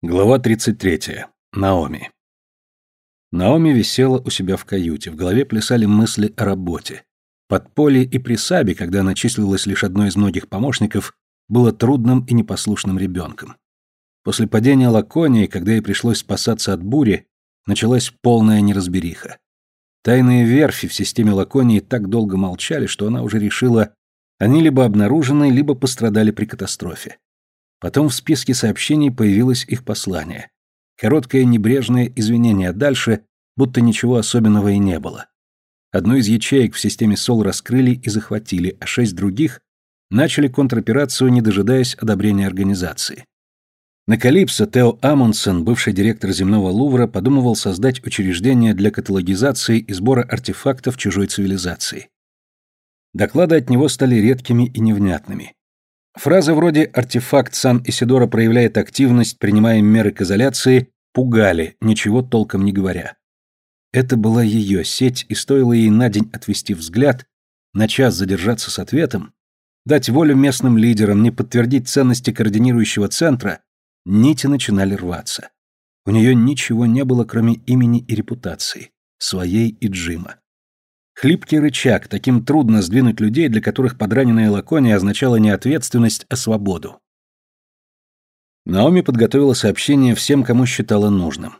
Глава 33. Наоми. Наоми висела у себя в каюте, в голове плясали мысли о работе. Подполье и присаби, когда она числилась лишь одной из многих помощников, было трудным и непослушным ребенком. После падения Лаконии, когда ей пришлось спасаться от бури, началась полная неразбериха. Тайные верфи в системе Лаконии так долго молчали, что она уже решила, они либо обнаружены, либо пострадали при катастрофе. Потом в списке сообщений появилось их послание. Короткое небрежное извинение дальше, будто ничего особенного и не было. Одну из ячеек в системе СОЛ раскрыли и захватили, а шесть других начали контроперацию, не дожидаясь одобрения организации. На Калипсо Тео Амундсен, бывший директор земного Лувра, подумывал создать учреждение для каталогизации и сбора артефактов чужой цивилизации. Доклады от него стали редкими и невнятными. Фразы вроде «артефакт Сан-Исидора проявляет активность, принимая меры к изоляции» пугали, ничего толком не говоря. Это была ее сеть, и стоило ей на день отвести взгляд, на час задержаться с ответом, дать волю местным лидерам, не подтвердить ценности координирующего центра, нити начинали рваться. У нее ничего не было, кроме имени и репутации, своей и Джима. Хлипкий рычаг, таким трудно сдвинуть людей, для которых подраненная лакония означала не ответственность, а свободу. Наоми подготовила сообщение всем, кому считала нужным.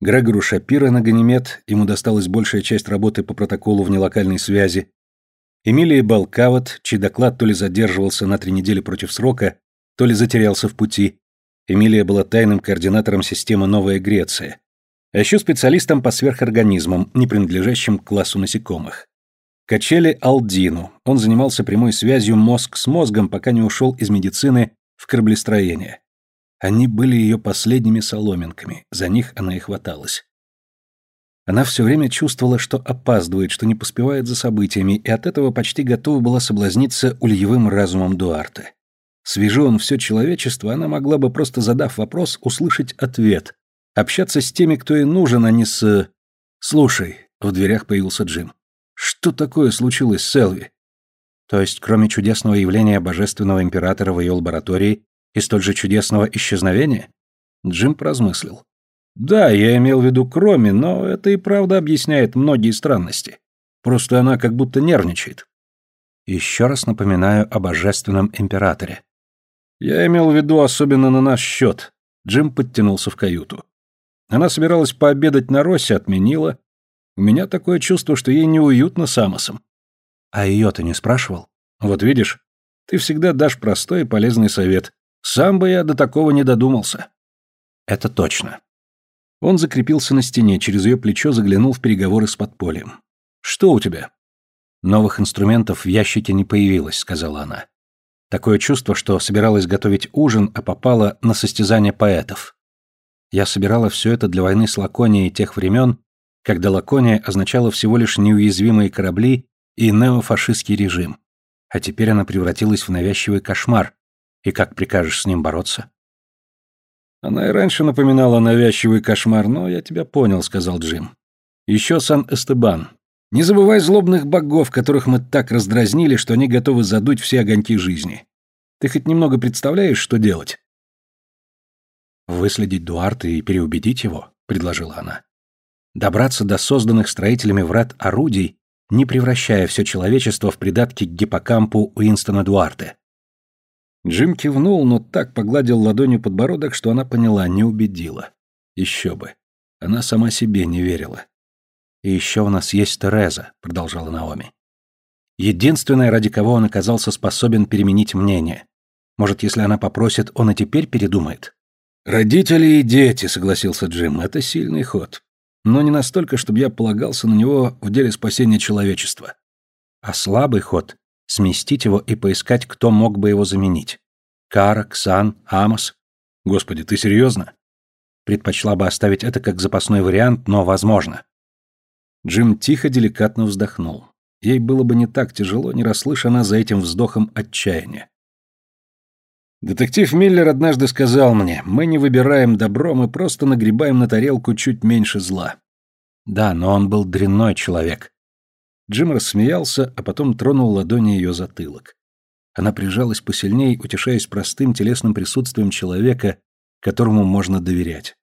Грегору Шапира на Ганимед, ему досталась большая часть работы по протоколу внелокальной связи, Эмилии Балкават, чей доклад то ли задерживался на три недели против срока, то ли затерялся в пути. Эмилия была тайным координатором системы «Новая Греция», а еще специалистом по сверхорганизмам, не принадлежащим к классу насекомых. Качели Алдину. Он занимался прямой связью мозг с мозгом, пока не ушел из медицины в кораблестроение. Они были ее последними соломинками, за них она и хваталась. Она все время чувствовала, что опаздывает, что не поспевает за событиями, и от этого почти готова была соблазниться ульевым разумом Дуарте. Свяжи он все человечество, она могла бы, просто задав вопрос, услышать ответ, Общаться с теми, кто ей нужен, а не с... Слушай, в дверях появился Джим. Что такое случилось с Элви? То есть, кроме чудесного явления божественного императора в ее лаборатории и столь же чудесного исчезновения? Джим поразмыслил. Да, я имел в виду кроме, но это и правда объясняет многие странности. Просто она как будто нервничает. Еще раз напоминаю о божественном императоре. Я имел в виду особенно на наш счет. Джим подтянулся в каюту. Она собиралась пообедать на Росе, отменила. У меня такое чувство, что ей неуютно с Амосом. А ее ты не спрашивал? Вот видишь, ты всегда дашь простой и полезный совет. Сам бы я до такого не додумался. Это точно. Он закрепился на стене, через ее плечо заглянул в переговоры с подпольем. Что у тебя? Новых инструментов в ящике не появилось, сказала она. Такое чувство, что собиралась готовить ужин, а попала на состязание поэтов. Я собирала все это для войны с Лаконией тех времен, когда Лакония означала всего лишь неуязвимые корабли и неофашистский режим. А теперь она превратилась в навязчивый кошмар. И как прикажешь с ним бороться? Она и раньше напоминала навязчивый кошмар, но я тебя понял, сказал Джим. Еще Сан-Эстебан. Не забывай злобных богов, которых мы так раздразнили, что они готовы задуть все огоньки жизни. Ты хоть немного представляешь, что делать? «Выследить Дуарта и переубедить его», — предложила она. «Добраться до созданных строителями врат орудий, не превращая все человечество в придатки к гиппокампу Уинстона Дуарте». Джим кивнул, но так погладил ладонью подбородок, что она поняла, не убедила. Еще бы. Она сама себе не верила. «И еще у нас есть Тереза», — продолжала Наоми. «Единственная, ради кого он оказался способен переменить мнение. Может, если она попросит, он и теперь передумает?» «Родители и дети», — согласился Джим, — «это сильный ход. Но не настолько, чтобы я полагался на него в деле спасения человечества. А слабый ход — сместить его и поискать, кто мог бы его заменить. Кара, Ксан, Амос. Господи, ты серьезно? Предпочла бы оставить это как запасной вариант, но возможно. Джим тихо, деликатно вздохнул. Ей было бы не так тяжело, не расслыша за этим вздохом отчаяния. Детектив Миллер однажды сказал мне, мы не выбираем добро, мы просто нагребаем на тарелку чуть меньше зла. Да, но он был дрянной человек. Джим рассмеялся, а потом тронул ладони ее затылок. Она прижалась посильней, утешаясь простым телесным присутствием человека, которому можно доверять.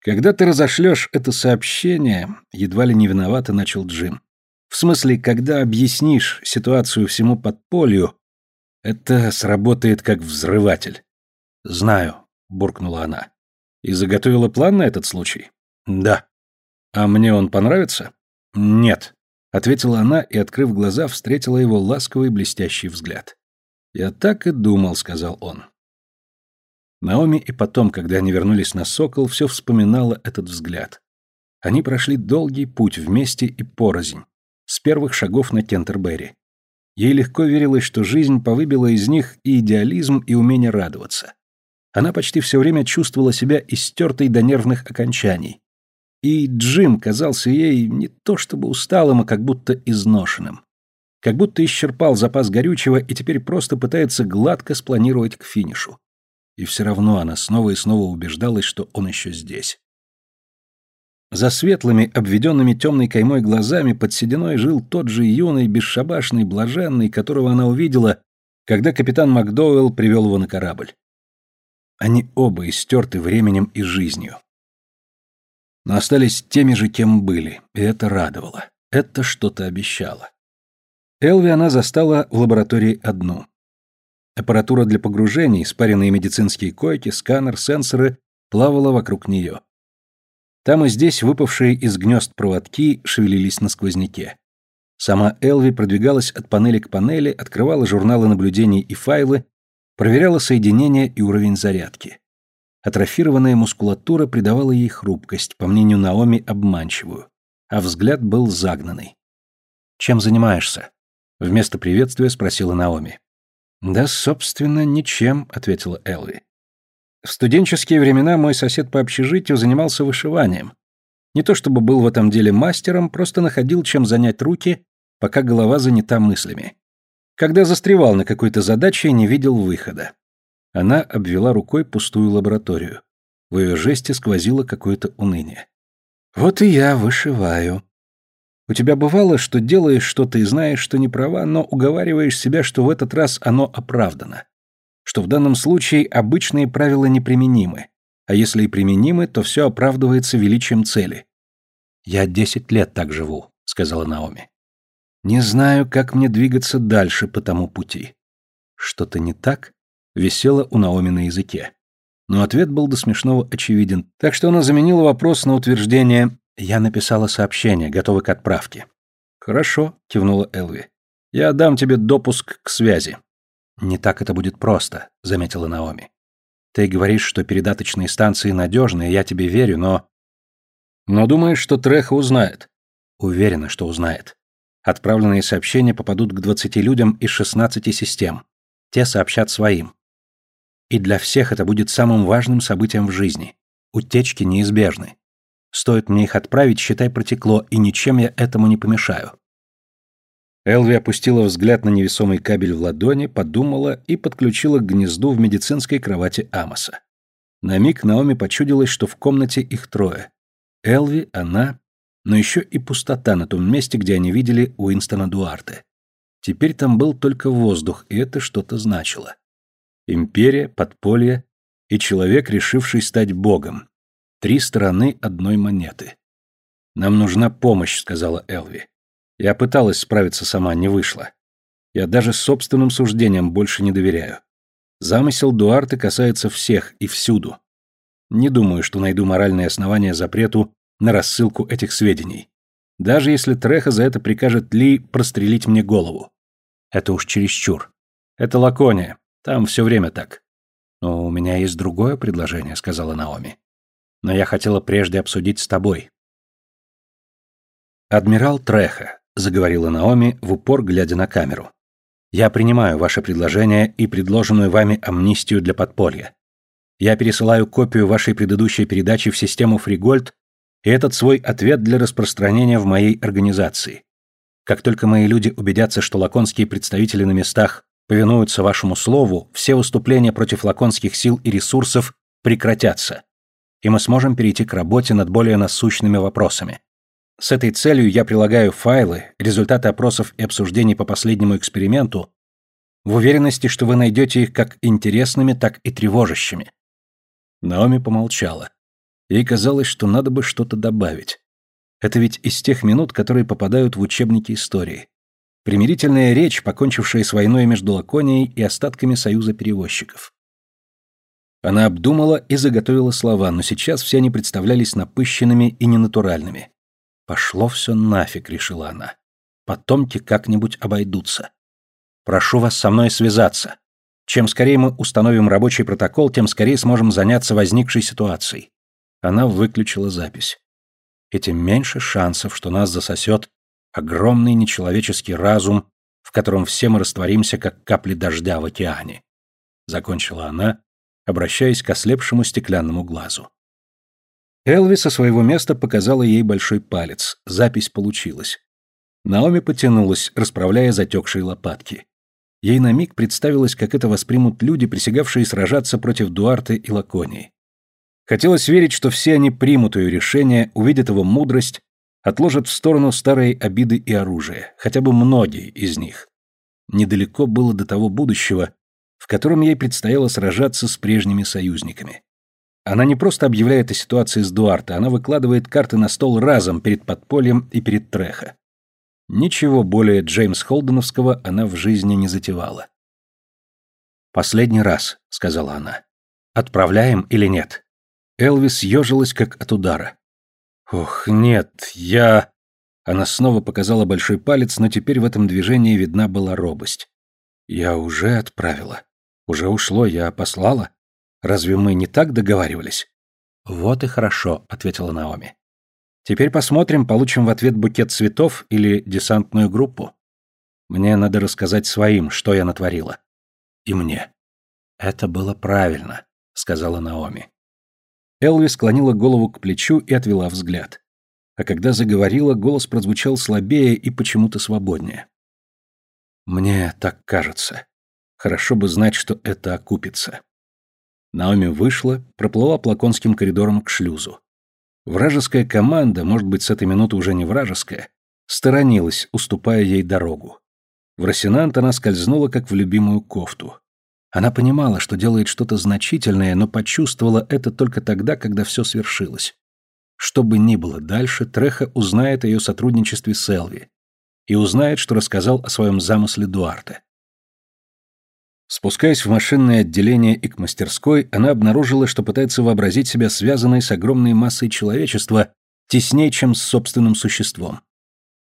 Когда ты разошлешь это сообщение, едва ли не виновато начал Джим. В смысле, когда объяснишь ситуацию всему подполью, это сработает как взрыватель. Знаю, буркнула она. И заготовила план на этот случай? Да. А мне он понравится? Нет, ответила она и, открыв глаза, встретила его ласковый блестящий взгляд. Я так и думал, сказал он. Наоми и потом, когда они вернулись на Сокол, все вспоминала этот взгляд. Они прошли долгий путь вместе и порознь, с первых шагов на Кентербери. Ей легко верилось, что жизнь повыбила из них и идеализм, и умение радоваться. Она почти все время чувствовала себя истертой до нервных окончаний. И Джим казался ей не то чтобы усталым, а как будто изношенным. Как будто исчерпал запас горючего и теперь просто пытается гладко спланировать к финишу. И все равно она снова и снова убеждалась, что он еще здесь. За светлыми, обведенными темной каймой глазами под сединой жил тот же юный, бесшабашный, блаженный, которого она увидела, когда капитан Макдоуэлл привел его на корабль. Они оба истерты временем и жизнью. Но остались теми же, кем были, и это радовало. Это что-то обещало. Элви она застала в лаборатории одну. Аппаратура для погружений, спаренные медицинские койки, сканер, сенсоры плавала вокруг нее. Там и здесь выпавшие из гнезд проводки шевелились на сквозняке. Сама Элви продвигалась от панели к панели, открывала журналы наблюдений и файлы, проверяла соединение и уровень зарядки. Атрофированная мускулатура придавала ей хрупкость, по мнению Наоми, обманчивую, а взгляд был загнанный. «Чем занимаешься?» Вместо приветствия спросила Наоми. «Да, собственно, ничем», — ответила Элви. В студенческие времена мой сосед по общежитию занимался вышиванием. Не то чтобы был в этом деле мастером, просто находил чем занять руки, пока голова занята мыслями. Когда застревал на какой-то задаче и не видел выхода. Она обвела рукой пустую лабораторию. В ее жесте сквозило какое-то уныние. «Вот и я вышиваю. У тебя бывало, что делаешь что-то и знаешь, что не права, но уговариваешь себя, что в этот раз оно оправдано что в данном случае обычные правила неприменимы, а если и применимы, то все оправдывается величием цели. «Я десять лет так живу», — сказала Наоми. «Не знаю, как мне двигаться дальше по тому пути». «Что-то не так?» — висело у Наоми на языке. Но ответ был до смешного очевиден, так что она заменила вопрос на утверждение «Я написала сообщение, готовы к отправке». «Хорошо», — кивнула Элви. «Я дам тебе допуск к связи». «Не так это будет просто», — заметила Наоми. «Ты говоришь, что передаточные станции надежные, я тебе верю, но...» «Но думаешь, что Треха узнает?» «Уверена, что узнает. Отправленные сообщения попадут к 20 людям из 16 систем. Те сообщат своим. И для всех это будет самым важным событием в жизни. Утечки неизбежны. Стоит мне их отправить, считай, протекло, и ничем я этому не помешаю. Элви опустила взгляд на невесомый кабель в ладони, подумала и подключила к гнезду в медицинской кровати Амоса. На миг Наоми почудилось, что в комнате их трое. Элви, она, но еще и пустота на том месте, где они видели Уинстона Дуарте. Теперь там был только воздух, и это что-то значило. Империя, подполье и человек, решивший стать богом. Три стороны одной монеты. «Нам нужна помощь», — сказала Элви. Я пыталась справиться сама, не вышло. Я даже собственным суждениям больше не доверяю. Замысел Дуарте касается всех и всюду. Не думаю, что найду моральное основание запрету на рассылку этих сведений. Даже если Треха за это прикажет Ли прострелить мне голову. Это уж чересчур. Это Лакония. Там все время так. Но у меня есть другое предложение, сказала Наоми. Но я хотела прежде обсудить с тобой. Адмирал Треха, заговорила Наоми, в упор глядя на камеру. Я принимаю ваше предложение и предложенную вами амнистию для подполья. Я пересылаю копию вашей предыдущей передачи в систему Фригольд и этот свой ответ для распространения в моей организации. Как только мои люди убедятся, что лаконские представители на местах повинуются вашему слову, все выступления против лаконских сил и ресурсов прекратятся, и мы сможем перейти к работе над более насущными вопросами. С этой целью я прилагаю файлы, результаты опросов и обсуждений по последнему эксперименту, в уверенности, что вы найдете их как интересными, так и тревожащими. Наоми помолчала. Ей казалось, что надо бы что-то добавить. Это ведь из тех минут, которые попадают в учебники истории. Примирительная речь, покончившая с войной между Лаконией и остатками союза перевозчиков. Она обдумала и заготовила слова, но сейчас все они представлялись напыщенными и ненатуральными. «Пошло все нафиг», — решила она. «Потомки как-нибудь обойдутся. Прошу вас со мной связаться. Чем скорее мы установим рабочий протокол, тем скорее сможем заняться возникшей ситуацией». Она выключила запись. И тем меньше шансов, что нас засосет огромный нечеловеческий разум, в котором все мы растворимся, как капли дождя в океане. Закончила она, обращаясь к ослепшему стеклянному глазу. Элви со своего места показала ей большой палец. Запись получилась. Наоми потянулась, расправляя затекшие лопатки. Ей на миг представилось, как это воспримут люди, присягавшие сражаться против Дуарте и Лаконии. Хотелось верить, что все они примут ее решение, увидят его мудрость, отложат в сторону старые обиды и оружие, хотя бы многие из них. Недалеко было до того будущего, в котором ей предстояло сражаться с прежними союзниками. Она не просто объявляет о ситуации с Дуарте, она выкладывает карты на стол разом перед подпольем и перед Треха. Ничего более Джеймс Холденовского она в жизни не затевала. «Последний раз», — сказала она. «Отправляем или нет?» Элвис ежилась как от удара. «Ох, нет, я...» Она снова показала большой палец, но теперь в этом движении видна была робость. «Я уже отправила. Уже ушло, я послала. Разве мы не так договаривались?» «Вот и хорошо», — ответила Наоми. «Теперь посмотрим, получим в ответ букет цветов или десантную группу. Мне надо рассказать своим, что я натворила. И мне». «Это было правильно», — сказала Наоми. Элви склонила голову к плечу и отвела взгляд. А когда заговорила, голос прозвучал слабее и почему-то свободнее. «Мне так кажется. Хорошо бы знать, что это окупится. Наоми вышла, проплыла плаконским коридором к шлюзу. Вражеская команда, может быть, с этой минуты уже не вражеская, сторонилась, уступая ей дорогу. В Росинант она скользнула, как в любимую кофту. Она понимала, что делает что-то значительное, но почувствовала это только тогда, когда все свершилось. Что бы ни было дальше, Треха узнает о ее сотрудничестве с Элви и узнает, что рассказал о своем замысле Дуарте. Спускаясь в машинное отделение и к мастерской, она обнаружила, что пытается вообразить себя связанной с огромной массой человечества теснее, чем с собственным существом.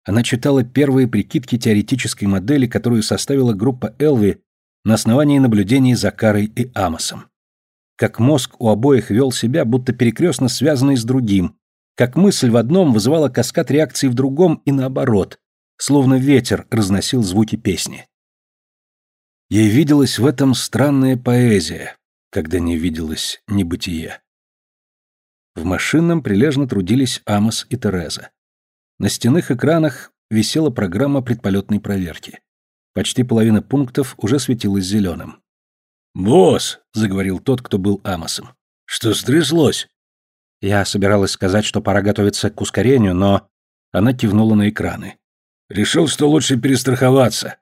Она читала первые прикидки теоретической модели, которую составила группа Элви на основании наблюдений за Карой и Амосом. Как мозг у обоих вел себя, будто перекрестно связанный с другим, как мысль в одном вызывала каскад реакций в другом и наоборот, словно ветер разносил звуки песни. Ей виделась в этом странная поэзия, когда не виделось небытие. В машинном прилежно трудились Амос и Тереза. На стенных экранах висела программа предполетной проверки. Почти половина пунктов уже светилась зеленым. «Босс!» — заговорил тот, кто был Амосом. «Что стряслось?» Я собиралась сказать, что пора готовиться к ускорению, но... Она кивнула на экраны. «Решил, что лучше перестраховаться».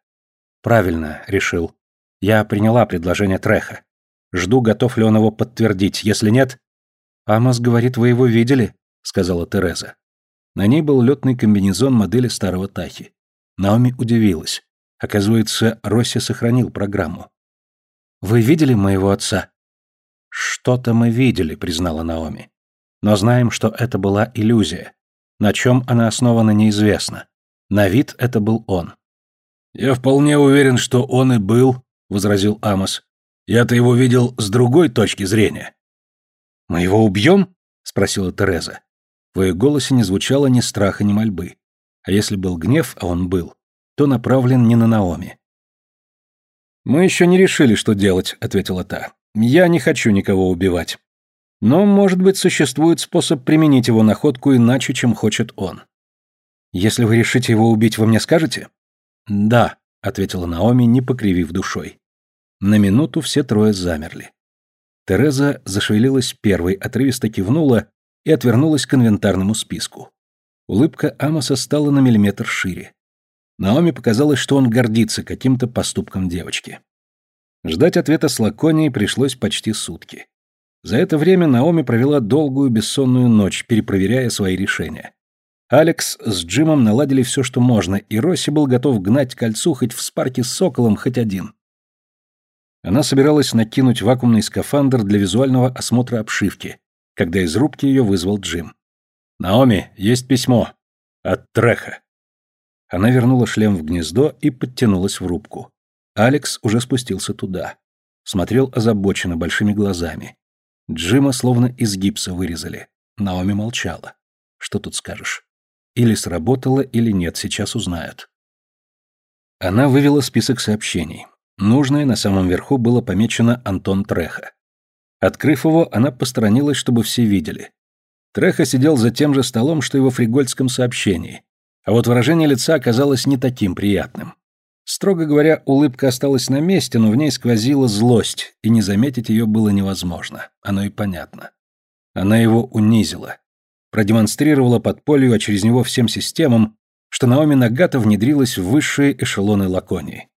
«Правильно, решил. Я приняла предложение Треха. Жду, готов ли он его подтвердить. Если нет... Амос говорит, вы его видели? Сказала Тереза. На ней был летный комбинезон модели старого Тахи. Наоми удивилась. Оказывается, Росси сохранил программу. «Вы видели моего отца?» «Что-то мы видели», — признала Наоми. «Но знаем, что это была иллюзия. На чем она основана, неизвестно. На вид это был он». «Я вполне уверен, что он и был возразил Амос. Я-то его видел с другой точки зрения. Мы его убьем? спросила Тереза. В ее голосе не звучало ни страха, ни мольбы. А если был гнев, а он был, то направлен не на Наоми. «Мы еще не решили, что делать», — ответила та. «Я не хочу никого убивать. Но, может быть, существует способ применить его находку иначе, чем хочет он. Если вы решите его убить, вы мне скажете?» «Да», — ответила Наоми, не покривив душой. На минуту все трое замерли. Тереза зашевелилась первой, отрывисто кивнула и отвернулась к инвентарному списку. Улыбка Амоса стала на миллиметр шире. Наоми показалось, что он гордится каким-то поступком девочки. Ждать ответа с Лаконией пришлось почти сутки. За это время Наоми провела долгую бессонную ночь, перепроверяя свои решения. Алекс с Джимом наладили все, что можно, и Росси был готов гнать кольцу хоть в спарке с соколом, хоть один. Она собиралась накинуть вакуумный скафандр для визуального осмотра обшивки, когда из рубки ее вызвал Джим. «Наоми, есть письмо. От Треха». Она вернула шлем в гнездо и подтянулась в рубку. Алекс уже спустился туда. Смотрел озабоченно, большими глазами. Джима словно из гипса вырезали. Наоми молчала. Что тут скажешь? Или сработало, или нет, сейчас узнают. Она вывела список сообщений. Нужное на самом верху было помечено Антон Треха. Открыв его, она посторонилась, чтобы все видели. Треха сидел за тем же столом, что и во фригольском сообщении, а вот выражение лица оказалось не таким приятным. Строго говоря, улыбка осталась на месте, но в ней сквозила злость, и не заметить ее было невозможно. Оно и понятно. Она его унизила. Продемонстрировала подполью, а через него всем системам, что Наоми Нагата внедрилась в высшие эшелоны Лаконии.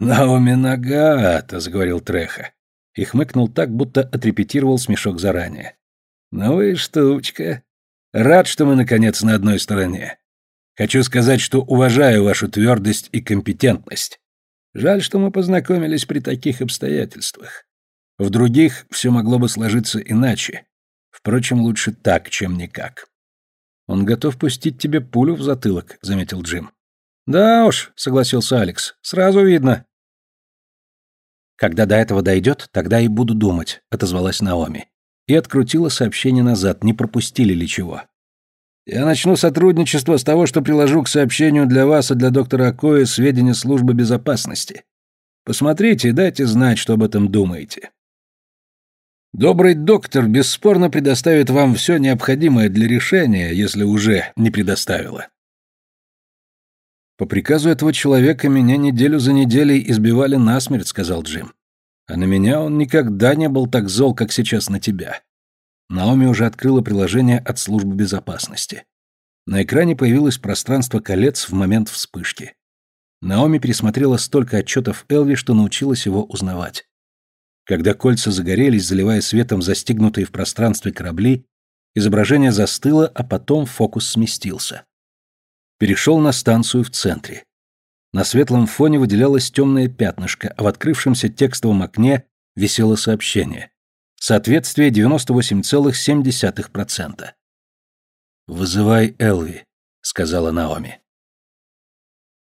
«Наоми Нагата», — заговорил Треха, и хмыкнул так, будто отрепетировал смешок заранее. «Ну и штучка. Рад, что мы, наконец, на одной стороне. Хочу сказать, что уважаю вашу твердость и компетентность. Жаль, что мы познакомились при таких обстоятельствах. В других все могло бы сложиться иначе. Впрочем, лучше так, чем никак. Он готов пустить тебе пулю в затылок, заметил Джим. Да уж, согласился Алекс. Сразу видно. Когда до этого дойдет, тогда и буду думать, отозвалась Наоми. И открутила сообщение назад, не пропустили ли чего. Я начну сотрудничество с того, что приложу к сообщению для вас и для доктора Акоя сведения службы безопасности. Посмотрите и дайте знать, что об этом думаете. Добрый доктор бесспорно предоставит вам все необходимое для решения, если уже не предоставила. По приказу этого человека меня неделю за неделей избивали насмерть, сказал Джим. А на меня он никогда не был так зол, как сейчас на тебя. Наоми уже открыла приложение от службы безопасности. На экране появилось пространство колец в момент вспышки. Наоми пересмотрела столько отчетов Элви, что научилась его узнавать. Когда кольца загорелись, заливая светом застигнутые в пространстве корабли, изображение застыло, а потом фокус сместился. Перешел на станцию в центре. На светлом фоне выделялось темное пятнышко, а в открывшемся текстовом окне висело сообщение. Соответствие 98,7%. «Вызывай Элви», — сказала Наоми.